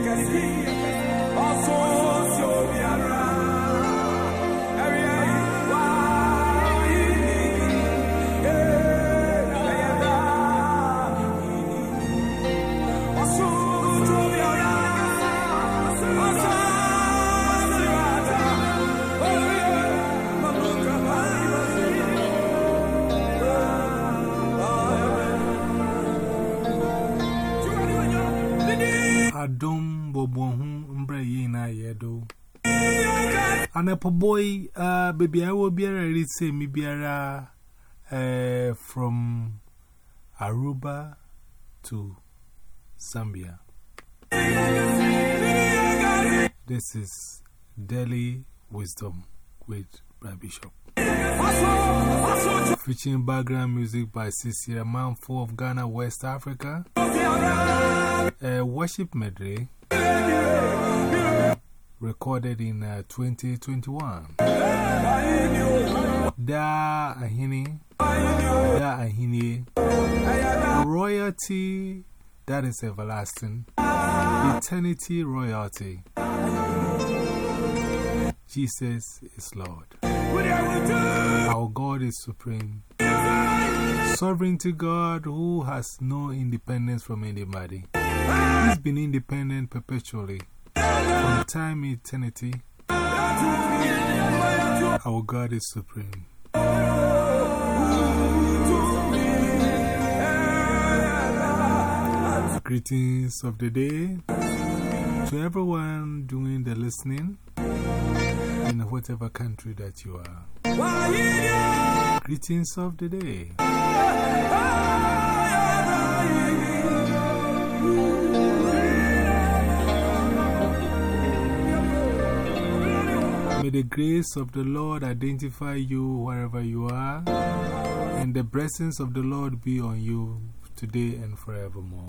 fica. And a boy, uh, baby, I will be a say me biara uh, from Aruba to Zambia. This is Daily Wisdom with Brad Bishop. Featuring background music by Cecilia Marfo of Ghana, West Africa. A worship medley recorded in uh, 2021. Da Ahini, Da Ahini, royalty that is everlasting, eternity royalty. Jesus is Lord. Our God is supreme. Sovereignty God who has no independence from anybody. He's been independent perpetually from time eternity. Our God is supreme. Greetings of the day to everyone doing the listening in whatever country that you are. Greetings of the day. May the grace of the Lord identify you wherever you are, and the blessings of the Lord be on you today and forevermore.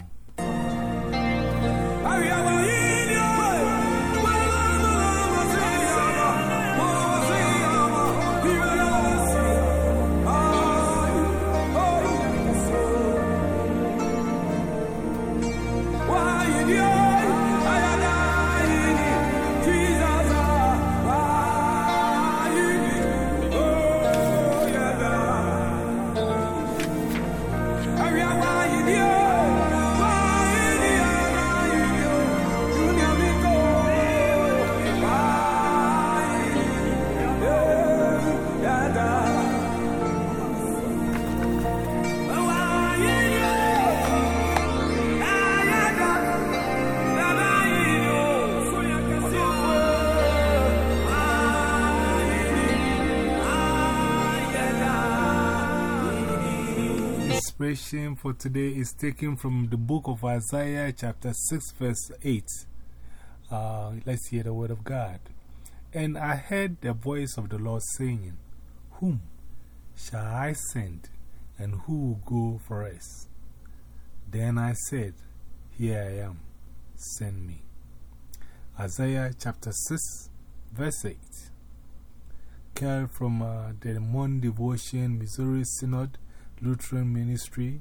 Inspiration for today is taken from the book of Isaiah, chapter 6, verse 8. Uh, let's hear the word of God. And I heard the voice of the Lord saying, Whom shall I send, and who will go for us? Then I said, Here I am, send me. Isaiah chapter 6, verse 8. Care from uh, the Morning Devotion, Missouri Synod. Lutheran Ministry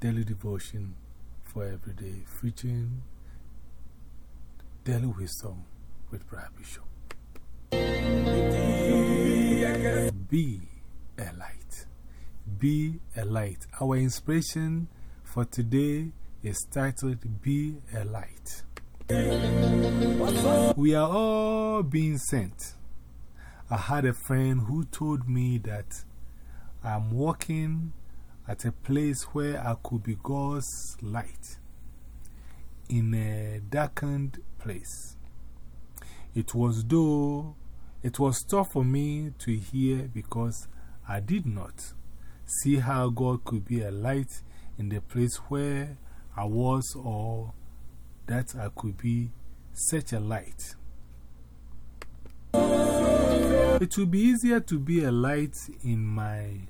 Daily Devotion for every day, featuring Daily Wisdom with Brad Bishop. Be a light. Be a light. Our inspiration for today is titled Be a Light. We are all being sent. I had a friend who told me that I'm walking at a place where I could be God's light in a darkened place. It was though it was tough for me to hear because I did not see how God could be a light in the place where I was or that I could be such a light. It would be easier to be a light in my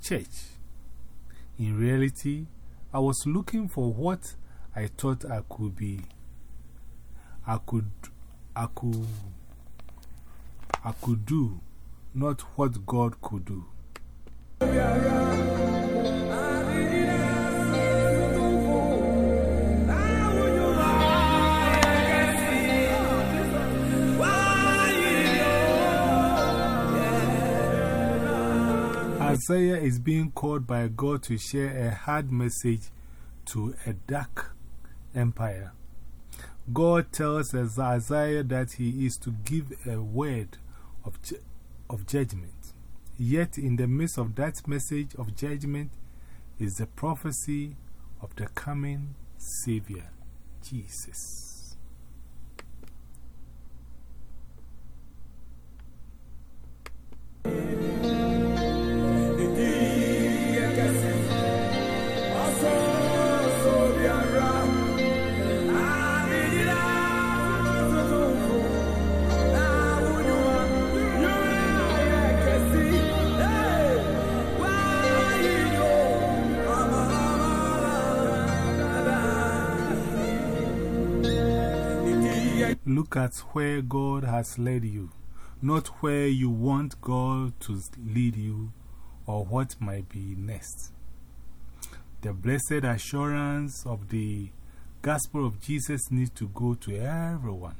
church. In reality, I was looking for what I thought I could be. I could, I could, I could do, not what God could do. Isaiah is being called by God to share a hard message to a dark empire. God tells Isaiah that he is to give a word of, of judgment. Yet, in the midst of that message of judgment, is the prophecy of the coming Savior, Jesus. Look at where God has led you, not where you want God to lead you or what might be next. The blessed assurance of the gospel of Jesus needs to go to everyone.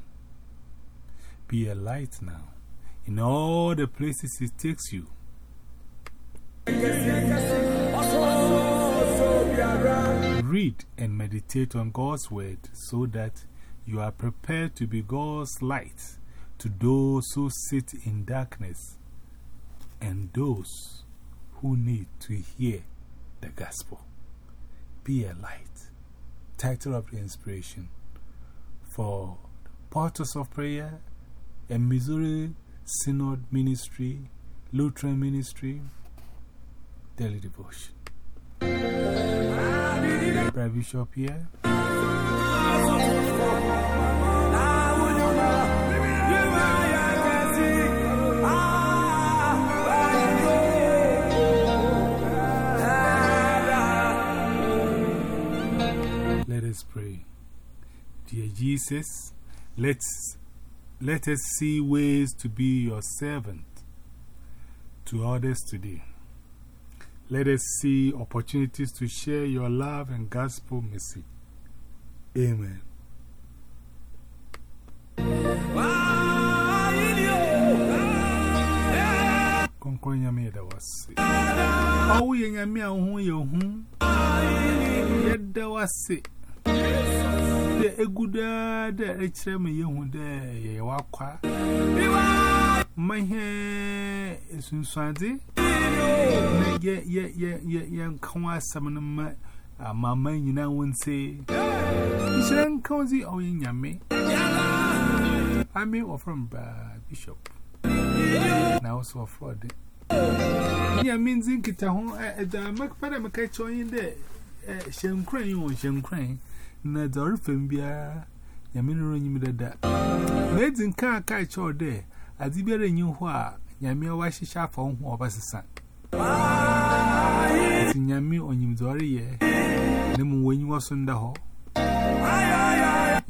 Be a light now in all the places it takes you. Read and meditate on God's word so that you are prepared to be God's light to those who sit in darkness and those who need to hear the gospel. Be a light. Title of the inspiration for Portals of Prayer and Missouri Synod Ministry, Lutheran Ministry, Daily Devotion. Brother Bishop here. Dear Jesus, let's, let us see ways to be your servant to others today. Let us see opportunities to share your love and gospel message. Amen. Yet there was it. A good day, a chum, you day, you walk. My hair is in Swansea. Yeah, yeah, yeah, yeah, yeah, come on, some of my. Mamma, you know, won't say, You shouldn't cozy or in Yammy. I may offer from Bishop. Now, so for the Yeah, means in Kitahon at the Macpadam catch on in there. Shem crane or Shem crane. Nador Fembia, Yamin running with that. Maids in car catch all day. As if you're a new wha, Yamia washi sharp on who of us a son. Yami on you, Dory, Nemo when you was on the hall.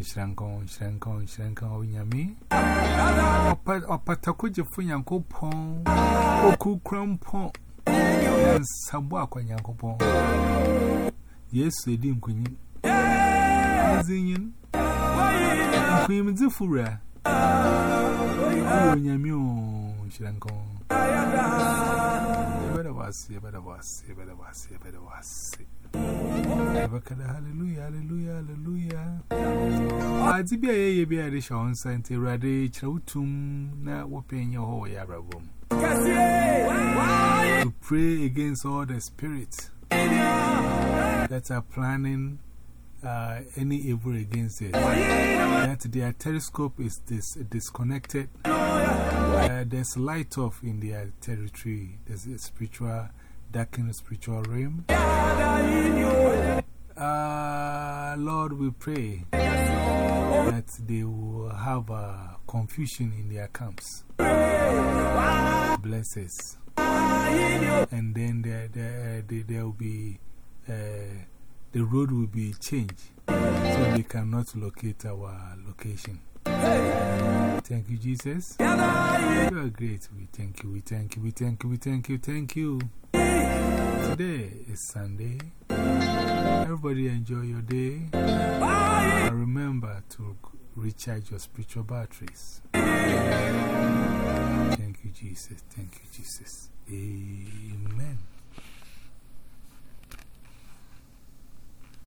Shrankon, Shrankon, Shrankon, Yami. Opatakuja for Yanko Pong, Oku Crampon, and Sabwaka Yanko Pong. Yes, they didn't queen. Zingin. Oh. Hallelujah, hallelujah, hallelujah. I did. To pray against all the spirits that are planning uh, any evil against it. That their telescope is dis disconnected. Uh, there's light off in their territory. There's a spiritual, darkened spiritual realm. Uh, Lord, we pray that they will have uh, confusion in their camps. Bless us. And then there, there, there, will be, uh, the road will be changed so they cannot locate our location. Thank you, Jesus. You are great. We thank you, we thank you, we thank you, we thank you, thank you. Today is Sunday. Everybody enjoy your day. And remember to recharge your spiritual batteries. Thank you, Jesus. Thank you, Jesus. Amen.